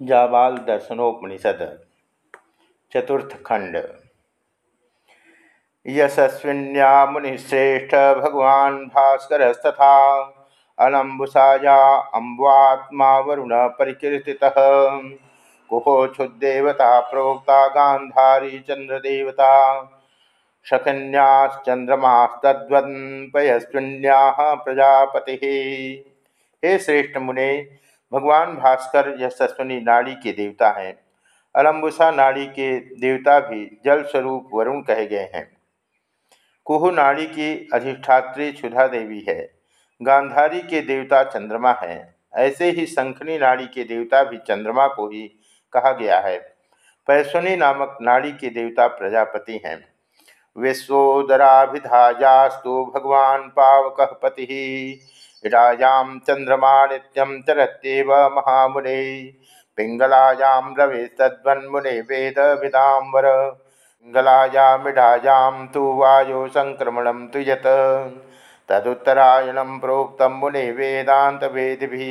जाबाल दर्शनोपनिषद, चतुर्थ खंड। यशस्विन्या मुनिश्रेष्ठ भगवान भास्करस्तथा, अलम्बुसाया अम्बात्मा वरुण परिकीर्ति कुहो क्षुदेवता प्रोक्ता गांधारी चंद्रदेवता शखन्याश्चंद्रमास्तद्वन्पयस्विन्या प्रजापति। हे श्रेष्ठ मुने भगवान भास्कर यह सस्वनी नाड़ी के देवता हैं। अलम्बुसा नाड़ी के देवता भी जल स्वरूप वरुण कहे गए हैं। कुहु नाड़ी की अधिष्ठात्री क्षुधा देवी है। गांधारी के देवता चंद्रमा हैं। ऐसे ही शंखनी नाड़ी के देवता भी चंद्रमा को ही कहा गया है। पैश्वनी नामक नाड़ी के देवता प्रजापति हैं। विश्वोदराभिधायास्तु भगवान पावक पति। इडायां चंद्रमा नित्यं चरत्येव महामुने। पिङ्गलायां रवेस्तद्वन्मुने वेदविदाम्बर पिङ्गलायामिडायां तु वायो सङ्क्रमणं तु यत्। तदुत्तरायणं प्रोक्तं मुने वेदान्तवेदिभिः।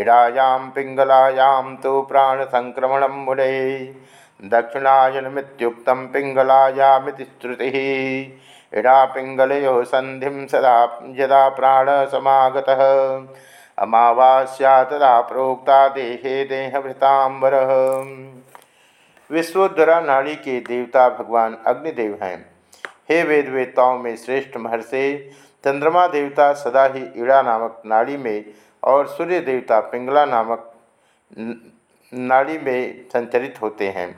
इडायां पिङ्गलायां तु प्राणसङ्क्रमणं मुने। दक्षिणायनमित्युक्तं पिङ्गलायामिति श्रुतिः इड़ा पिंगलो संधि सदा यदा प्राण समागत अमावास्या तदा प्रोक्ता देहे देहभृतांबर विश्वोद्धरा नाड़ी के देवता भगवान अग्निदेव हैं। हे वेद वेदताओं में श्रेष्ठ महर्षि, चंद्रमा देवता सदा ही ईड़ा नामक नाड़ी में और सूर्य देवता पिंगला नामक नाड़ी में संचरित होते हैं।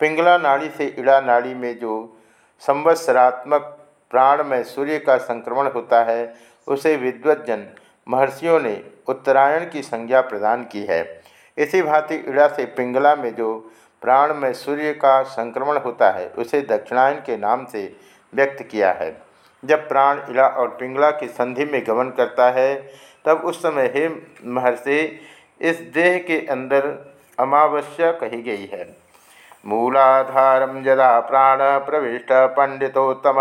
पिंगला नाड़ी से ईड़ा नाड़ी में जो संवत्सरात्मक प्राण में सूर्य का संक्रमण होता है, उसे विद्वजन महर्षियों ने उत्तरायण की संज्ञा प्रदान की है। इसी भांति इड़ा से पिंगला में जो प्राण में सूर्य का संक्रमण होता है, उसे दक्षिणायन के नाम से व्यक्त किया है। जब प्राण इड़ा और पिंगला की संधि में गमन करता है, तब उस समय हे महर्षि, इस देह के अंदर अमावस्या कही गई है। मूलाधारम यदा प्राण प्रविष्ट पंडितोत्तम।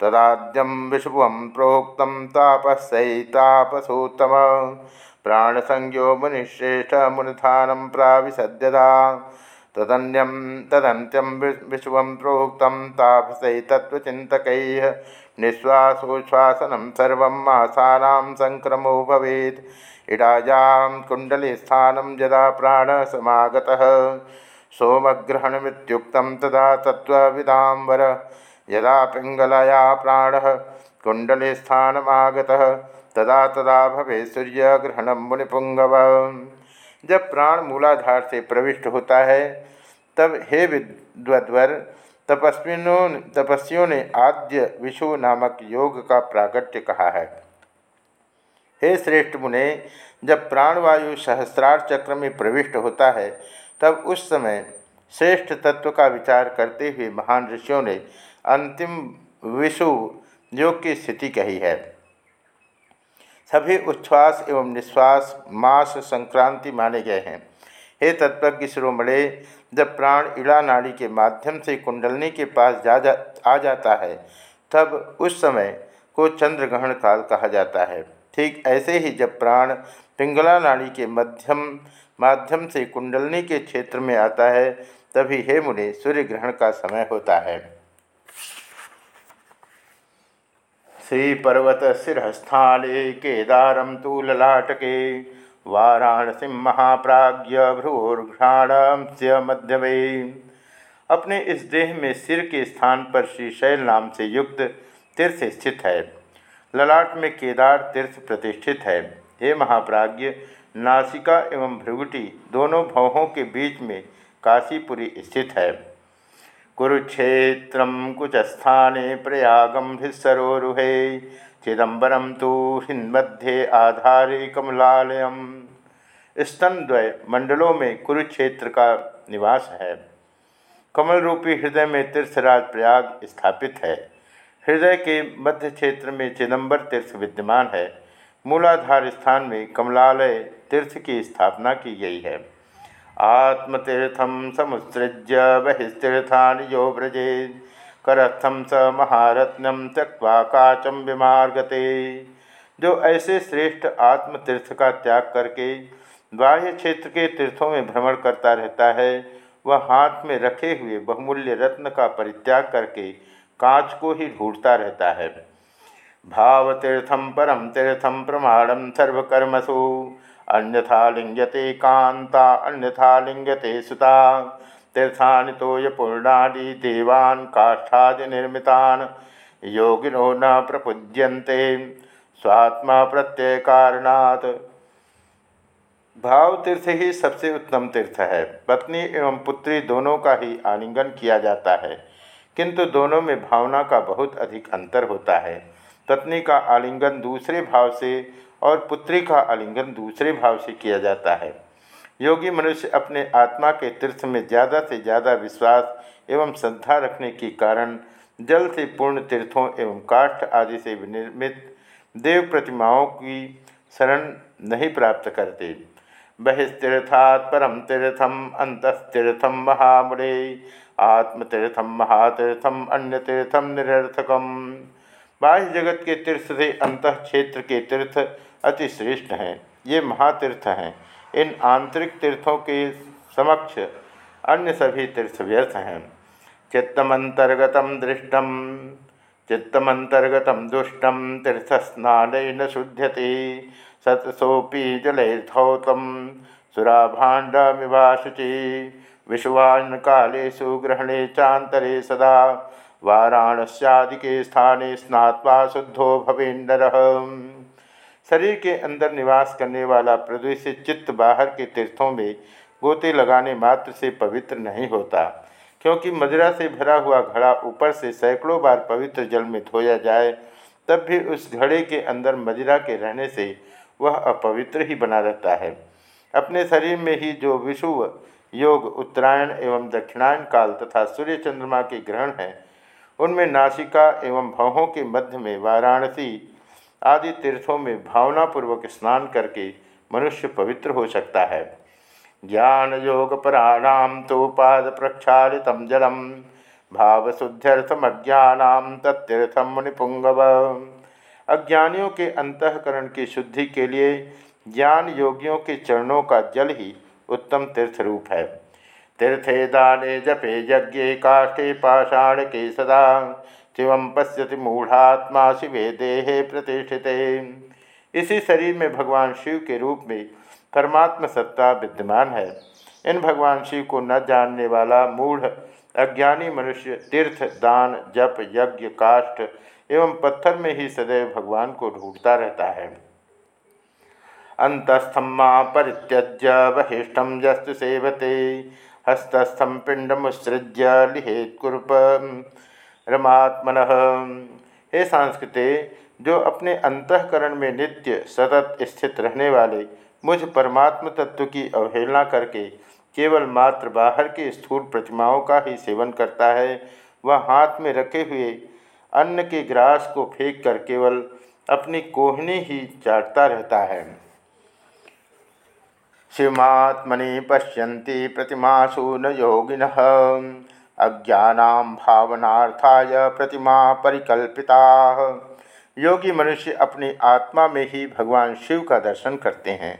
तदाद्यम विषुव प्रोक्त तापसैतापसोत्तम प्राणसंज्ञो मुनिश्रेष्ठ मुनिधान प्राविशद्यदा तदन्यम तदंत्यम विषुव प्रोक्त तापसै तत्वचिंतक निश्वासोच्छ्वासन सर्वसाना संक्रमो भवेत्। इडायां कुंडलीस्थान यदा प्राण समागतः सोमग्रहणमुक्त तदा तत्विदाबर यदा पिंगलया प्राण कुंडली स्थानमागत, तदा तदा भवे सूर्यग्रहण मुनिपुंगव जब प्राण मूलाधार से प्रविष्ट होता है, तब हे विद्वद्वर, तपस्विनों तपस्वियों ने आद्य विषु नामक योग का प्रागट्य कहा है। हे श्रेष्ठ मुने, जब प्राणवायु सहस्रार चक्र में प्रविष्ट होता है, तब उस समय श्रेष्ठ तत्व का विचार करते हुए महान ऋषियों ने अंतिम विषु योग की स्थिति कही है। सभी उच्छ्वास एवं निश्वास मास संक्रांति माने गए हैं। हे तत्वज्ञ शिरोमणे जब प्राण इड़ा नाड़ी के माध्यम से कुंडलनी के पास जा, जा आ जाता है तब उस समय को चंद्रग्रहण काल कहा जाता है। ठीक ऐसे ही जब प्राण पिंगला नाड़ी के मध्यम माध्यम से कुंडलनी के क्षेत्र में आता है तभी हे मुने सूर्य ग्रहण का समय होता है। श्री पर्वत शिरस्थाने केदारम तो ललाटके वाराणसी महाप्राज्य भ्रूर्घ्राण से मध्यमे। अपने इस देह में सिर के स्थान पर श्रीशैल नाम से युक्त तीर्थ स्थित है। ललाट में केदार तीर्थ प्रतिष्ठित है। हे महाप्राज्य नासिका एवं भृगुटी दोनों भवों के बीच में काशीपुरी स्थित है। कुरुक्षेत्र कुचस्थाने प्रयागम भिस्सरोरुहे चिदम्बरम तो हिन्मध्ये आधारे कमलालयम। स्तनद्वय मंडलों में कुरुक्षेत्र का निवास है। कमल रूपी हृदय में तीर्थराज प्रयाग स्थापित है। हृदय के मध्य क्षेत्र में चिदम्बर तीर्थ विद्यमान है। मूलाधार स्थान में कमलालय तीर्थ की स्थापना की गई है। आत्मतीर्थम समुत्सृज्य बहिस्तीर्थानि यो व्रजे। करस्थम स महारत्नम त्यक्वा काचम विमार्गते। जो ऐसे श्रेष्ठ आत्मतीर्थ का त्याग करके बाह्य क्षेत्र के तीर्थों में भ्रमण करता रहता है, वह हाथ में रखे हुए बहुमूल्य रत्न का परित्याग करके कांच को ही ढूंढता रहता है। भावतीर्थम परम तीर्थम प्रमाणम सर्वकर्मसु। अन्यथा लिंगते कांता अन्यथा लिंगते सुता। तीर्थानि तोयपूर्णानि देवान् काष्ठादि निर्मितान्। योगिनो न प्रपुज्यन्ते। स्वात्मा प्रत्यय कारणात्। भाव तीर्थ ही सबसे उत्तम तीर्थ है। पत्नी एवं पुत्री दोनों का ही आलिंगन किया जाता है। किंतु दोनों में भावना का बहुत अधिक अंतर होता है। पत्नी का आलिंगन दूसरे भाव से और पुत्री का आलिंगन दूसरे भाव से किया जाता है। योगी मनुष्य अपने आत्मा के तीर्थ में ज़्यादा से ज़्यादा विश्वास एवं श्रद्धा रखने के कारण जल से पूर्ण तीर्थों एवं काष्ठ आदि से विनिर्मित देव प्रतिमाओं की शरण नहीं प्राप्त करते। बहिस्तीर्थात् परम तीर्थम अंतस्तीर्थम महामुरे आत्मतीर्थम महातीर्थम अन्य तीर्थम निरर्थकम। बाह्य जगत के तीर्थ से अंत क्षेत्र के तीर्थ अति श्रेष्ठ हैं। ये महातीर्थ हैं। इन आंतरिक तीर्थों के समक्ष अन्य सभी तीर्थ व्यर्थ हैं। चित्तमंतर्गत दृष्टम चित्तमंतर्गत दुष्टम तीर्थस्नान न शुध्यते सतसोपी जलैर्धौतम सुराभाण्डमिवाशुचि विषुवान कालेषु ग्रहणे चातरे सदा। वाराणस्यादिके स्थाने स्नात्वा शुद्धो भवेन्दर शरीर के अंदर निवास करने वाला प्रदूषित चित्त बाहर के तीर्थों में गोते लगाने मात्र से पवित्र नहीं होता, क्योंकि मदिरा से भरा हुआ घड़ा ऊपर से सैकड़ों बार पवित्र जल में धोया जाए, तब भी उस घड़े के अंदर मदिरा के रहने से वह अपवित्र ही बना रहता है। अपने शरीर में ही जो विषुव योग उत्तरायण एवं दक्षिणायन काल तथा सूर्य चंद्रमा के ग्रहण हैं उनमें नासिका एवं भवों के मध्य में वाराणसी आदि तीर्थों में भावनापूर्वक स्नान करके मनुष्य पवित्र हो सकता है। ज्ञान योग पराणाम तो पाद प्रक्षालित जलम, भावशुद्ध्यर्थम भावशुद्ध्यर्थमज्ञानाम तत्तीर्थम मुनिपुंगव। अज्ञानियों के अंतकरण की शुद्धि के लिए ज्ञान योगियों के चरणों का जल ही उत्तम तीर्थ रूप है। तीर्थे दाने जपे यज्ञे काष्ठे पाषाण के सदा। शिवम पश्यति मूढ़ात्मा शिवे देहे प्रतिष्ठित। इसी शरीर में भगवान शिव के रूप में परमात्म सत्ता विद्यमान है। इन भगवान शिव को न जानने वाला मूढ़, अज्ञानी मनुष्य तीर्थ, दान, जप, यज्ञ, काष्ठ एवं पत्थर में ही सदैव भगवान को ढूंढता रहता है। अंतस्थम परित्यज्य बहिष्ठम जस्तु सेवते। हस्तस्थम पिंड मुसृज्य लिहेत कुरुप रमात्मन, हे सांस्कृति, जो अपने अंतकरण में नित्य सतत स्थित रहने वाले मुझ परमात्म तत्व की अवहेलना करके केवल मात्र बाहर की स्थूल प्रतिमाओं का ही सेवन करता है, वह हाथ में रखे हुए अन्न के ग्रास को फेंक कर केवल अपनी कोहनी ही चाटता रहता है। शिवमात्मनि पश्यन्ति प्रतिमासु न योगिन। अज्ञान भावनार्थाय प्रतिमा परिकल्पिता। योगी मनुष्य अपनी आत्मा में ही भगवान शिव का दर्शन करते हैं।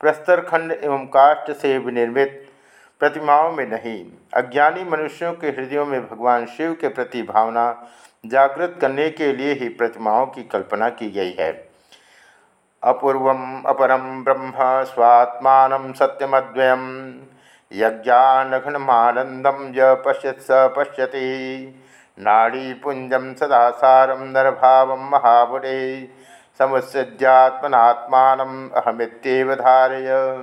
प्रस्तर खंड एवं काष्ठ से विनिर्मित प्रतिमाओं में नहीं, अज्ञानी मनुष्यों के हृदयों में भगवान शिव के प्रति भावना जागृत करने के लिए ही प्रतिमाओं की कल्पना की गई है। अपूर्व अपरम ब्रह्म स्वात्मान सत्यमद्वयम। यज्ञानघनमानंदम य पश्यत स पश्यति। नाड़ीपुंजम सदा सारम नरभाव महाबुरे समुत्सृज्यात्मनात्मान अहमित्यव धारय।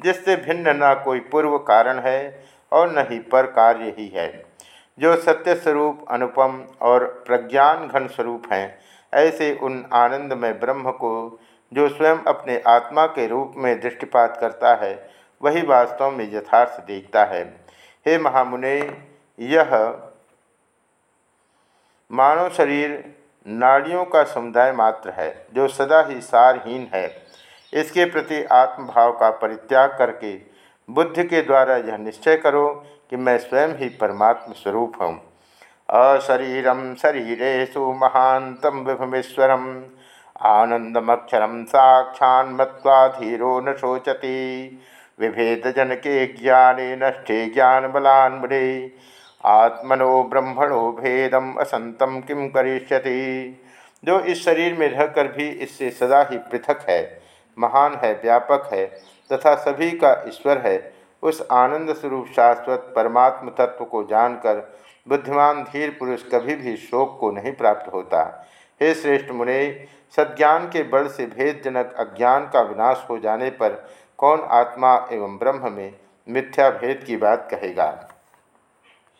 जिससे भिन्न न कोई पूर्व कारण है और न ही पर कार्य ही है। जो सत्य स्वरूप अनुपम और प्रज्ञान घन स्वरूप हैं, ऐसे उन आनंद में ब्रह्म को जो स्वयं अपने आत्मा के रूप में दृष्टिपात करता है, वही वास्तव में यथार्थ देखता है। हे महामुने, यह मानव शरीर नाड़ियों का समुदाय मात्र है, जो सदा ही सारहीन है। इसके प्रति आत्मभाव का परित्याग करके बुद्धि के द्वारा यह निश्चय करो कि मैं स्वयं ही परमात्म स्वरूप हूँ। अशरीरम शरीरेशु महांतम विभमेश्वरम आनंदमक्षर साक्षान् मत्वा धीरो न शोचति। के ज्ञान नष्टे ज्ञानबलान्मुरे आत्मनो ब्रह्मणो भेदम असंतम किम करिष्यति? जो इस शरीर में रहकर भी इससे सदा ही पृथक है, महान है, व्यापक है, तथा सभी का ईश्वर है, उस आनंद स्वरूप शाश्वत परमात्म तत्व को जानकर बुद्धिमान धीर पुरुष कभी भी शोक को नहीं प्राप्त होता। हे श्रेष्ठ मुने सज्ञान के बल से भेदजनक अज्ञान का विनाश हो जाने पर कौन आत्मा एवं ब्रह्म में मिथ्या भेद की बात कहेगा?